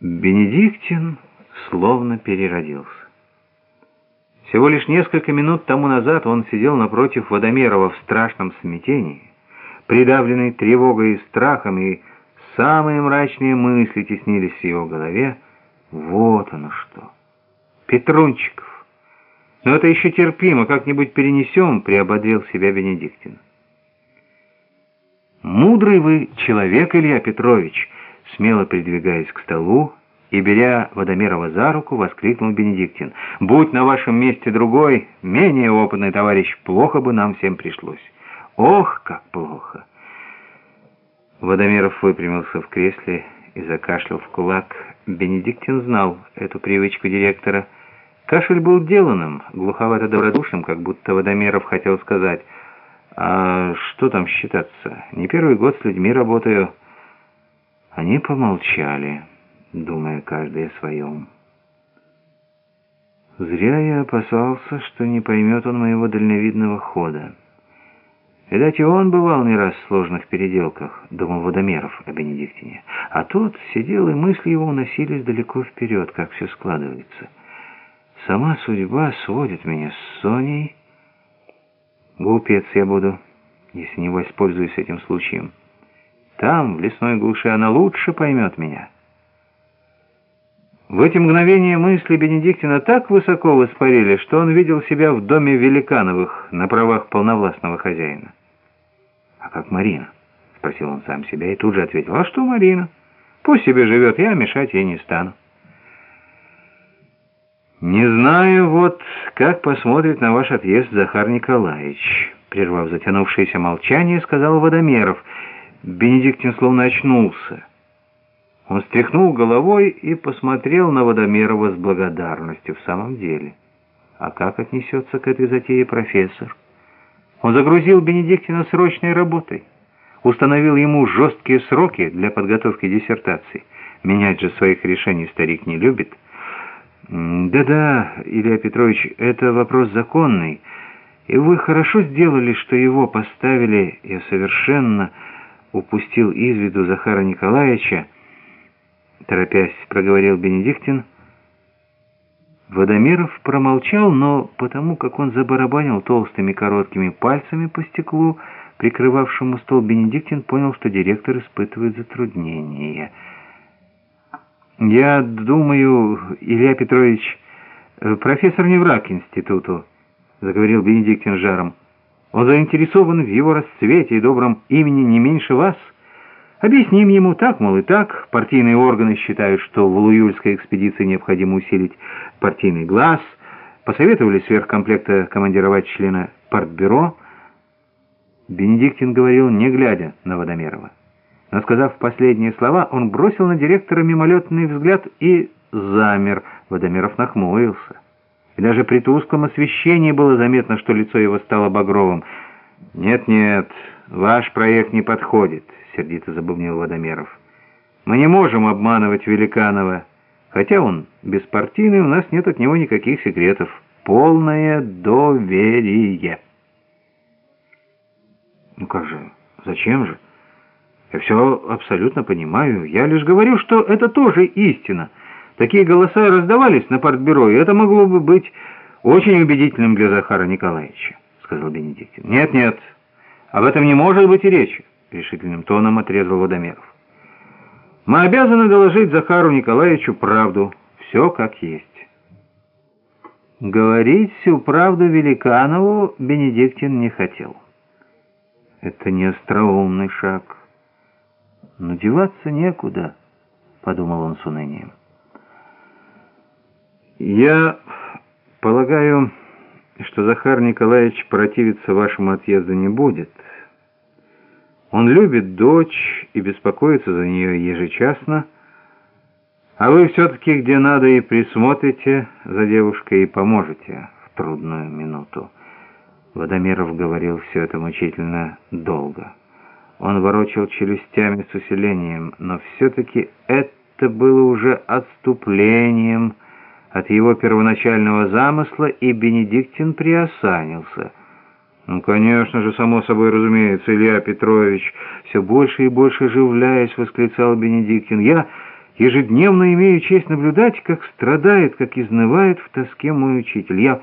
Бенедиктин словно переродился. Всего лишь несколько минут тому назад он сидел напротив Водомерова в страшном смятении, придавленный тревогой и страхом, и самые мрачные мысли теснились в его голове. Вот оно что! Петрунчиков! Но это еще терпимо, как-нибудь перенесем, приободрил себя Бенедиктин. «Мудрый вы человек, Илья Петрович!» Смело придвигаясь к столу и, беря Водомерова за руку, воскликнул Бенедиктин. «Будь на вашем месте другой, менее опытный товарищ, плохо бы нам всем пришлось. Ох, как плохо!» Водомеров выпрямился в кресле и закашлял в кулак. Бенедиктин знал эту привычку директора. Кашель был деланным, глуховато-добродушным, как будто Водомеров хотел сказать, «А что там считаться? Не первый год с людьми работаю». Они помолчали, думая каждый о своем. Зря я опасался, что не поймет он моего дальновидного хода. Видать, и он бывал не раз в сложных переделках, думал Водомеров о Бенедиктине. А тот сидел, и мысли его уносились далеко вперед, как все складывается. Сама судьба сводит меня с Соней. Глупец я буду, если не воспользуюсь этим случаем. Там, в лесной глуши, она лучше поймет меня. В эти мгновения мысли Бенедиктина так высоко воспарили, что он видел себя в доме Великановых на правах полновластного хозяина. «А как Марина?» — спросил он сам себя и тут же ответил. «А что Марина? Пусть себе живет, я мешать ей не стану». «Не знаю, вот как посмотрит на ваш отъезд Захар Николаевич», — прервав затянувшееся молчание, сказал Водомеров — Бенедиктин словно очнулся. Он стряхнул головой и посмотрел на Водомерова с благодарностью в самом деле. А как отнесется к этой затее профессор? Он загрузил Бенедиктина срочной работой, установил ему жесткие сроки для подготовки диссертации. Менять же своих решений старик не любит. «Да-да, Илья Петрович, это вопрос законный, и вы хорошо сделали, что его поставили, я совершенно...» упустил из виду Захара Николаевича, торопясь, проговорил Бенедиктин. Водомеров промолчал, но потому как он забарабанил толстыми короткими пальцами по стеклу, прикрывавшему стол, Бенедиктин понял, что директор испытывает затруднения. «Я думаю, Илья Петрович, профессор не враг институту», — заговорил Бенедиктин жаром. Он заинтересован в его расцвете и добром имени не меньше вас. Объясним ему так, мол, и так. Партийные органы считают, что в Луюльской экспедиции необходимо усилить партийный глаз. Посоветовали сверхкомплекта командировать члена партбюро. Бенедиктин говорил, не глядя на Водомерова. Но, сказав последние слова, он бросил на директора мимолетный взгляд и замер. Водомеров нахмурился и даже при тусклом освещении было заметно, что лицо его стало багровым. «Нет-нет, ваш проект не подходит», — сердито забубнил Водомеров. «Мы не можем обманывать Великанова. Хотя он беспартийный, у нас нет от него никаких секретов. Полное доверие». «Ну как же? Зачем же? Я все абсолютно понимаю. Я лишь говорю, что это тоже истина». Такие голоса раздавались на партбюро, и это могло бы быть очень убедительным для Захара Николаевича, сказал Бенедиктин. Нет, нет, об этом не может быть и речи, решительным тоном отрезал Водомеров. Мы обязаны доложить Захару Николаевичу правду, все как есть. Говорить всю правду Великанову Бенедиктин не хотел. Это не остроумный шаг. Но деваться некуда, подумал он с унынием. Я полагаю, что Захар Николаевич противиться вашему отъезду не будет. Он любит дочь и беспокоится за нее ежечасно, а вы все-таки где надо и присмотрите за девушкой и поможете в трудную минуту. Водомеров говорил все это мучительно долго. Он ворочал челюстями с усилением, но все-таки это было уже отступлением, от его первоначального замысла, и Бенедиктин приосанился. «Ну, конечно же, само собой разумеется, Илья Петрович!» Все больше и больше оживляясь, восклицал Бенедиктин. «Я... Ежедневно имею честь наблюдать, как страдает, как изнывает в тоске мой учитель. Я